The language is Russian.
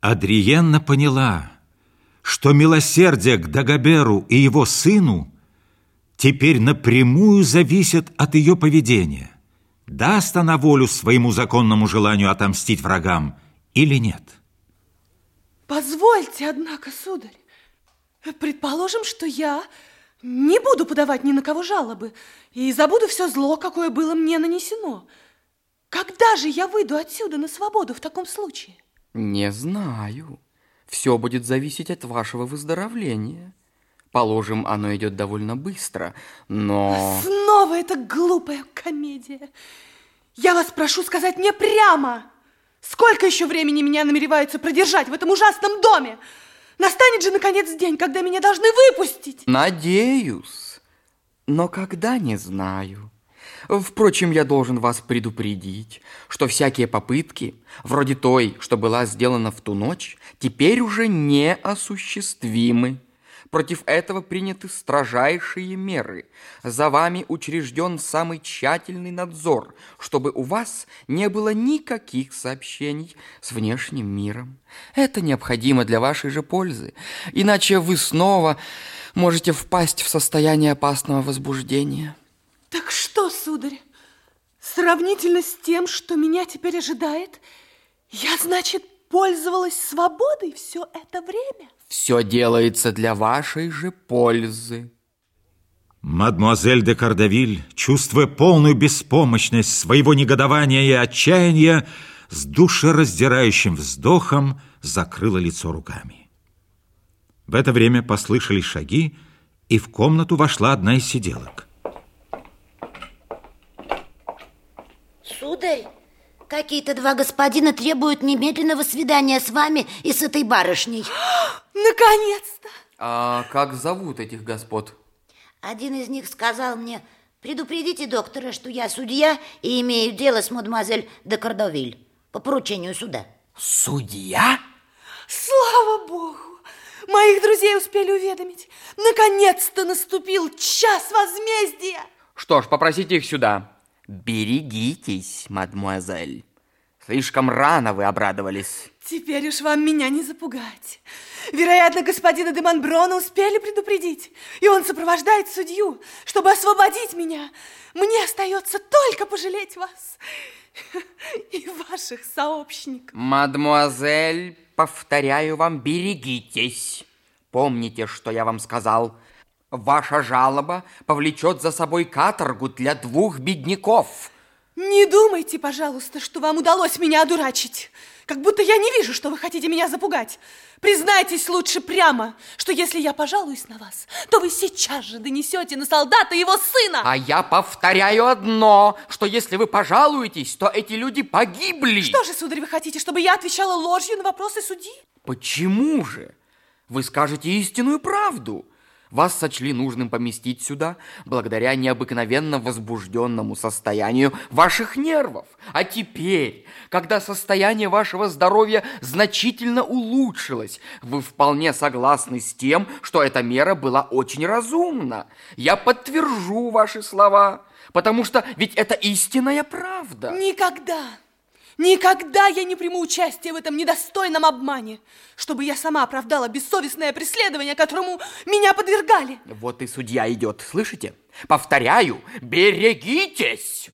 Адриенна поняла, что милосердие к Дагоберу и его сыну теперь напрямую зависит от ее поведения. Даст она волю своему законному желанию отомстить врагам или нет? Позвольте, однако, сударь, предположим, что я не буду подавать ни на кого жалобы и забуду все зло, какое было мне нанесено. Когда же я выйду отсюда на свободу в таком случае? Не знаю. Все будет зависеть от вашего выздоровления. Положим, оно идет довольно быстро, но... Снова эта глупая комедия. Я вас прошу сказать мне прямо, сколько еще времени меня намереваются продержать в этом ужасном доме? Настанет же, наконец, день, когда меня должны выпустить. Надеюсь, но когда, не знаю. Впрочем, я должен вас предупредить, что всякие попытки, вроде той, что была сделана в ту ночь, теперь уже неосуществимы. Против этого приняты строжайшие меры. За вами учрежден самый тщательный надзор, чтобы у вас не было никаких сообщений с внешним миром. Это необходимо для вашей же пользы, иначе вы снова можете впасть в состояние опасного возбуждения. Что, сударь, сравнительно с тем, что меня теперь ожидает, я, значит, пользовалась свободой все это время? Все делается для вашей же пользы. Мадмуазель де Кардавиль, чувствуя полную беспомощность своего негодования и отчаяния, с душераздирающим вздохом закрыла лицо руками. В это время послышались шаги, и в комнату вошла одна из сиделок. Сударь, какие-то два господина требуют немедленного свидания с вами и с этой барышней. Наконец-то! А как зовут этих господ? Один из них сказал мне, предупредите доктора, что я судья и имею дело с мадемуазель де Кардовиль по поручению суда. Судья? Слава Богу! Моих друзей успели уведомить. Наконец-то наступил час возмездия. Что ж, попросите их сюда. Берегитесь, мадмуазель. Слишком рано вы обрадовались. Теперь уж вам меня не запугать. Вероятно, господина де Монброна успели предупредить, и он сопровождает судью, чтобы освободить меня. Мне остается только пожалеть вас и ваших сообщников. Мадмуазель, повторяю вам, берегитесь. Помните, что я вам сказал. Ваша жалоба повлечет за собой каторгу для двух бедняков. Не думайте, пожалуйста, что вам удалось меня одурачить. Как будто я не вижу, что вы хотите меня запугать. Признайтесь лучше прямо, что если я пожалуюсь на вас, то вы сейчас же донесете на солдата его сына. А я повторяю одно, что если вы пожалуетесь, то эти люди погибли. Что же, сударь, вы хотите, чтобы я отвечала ложью на вопросы судьи? Почему же? Вы скажете истинную правду. Вас сочли нужным поместить сюда благодаря необыкновенно возбужденному состоянию ваших нервов. А теперь, когда состояние вашего здоровья значительно улучшилось, вы вполне согласны с тем, что эта мера была очень разумна. Я подтвержу ваши слова, потому что ведь это истинная правда. Никогда. Никогда я не приму участие в этом недостойном обмане, чтобы я сама оправдала бессовестное преследование, которому меня подвергали. Вот и судья идет, слышите? Повторяю, берегитесь!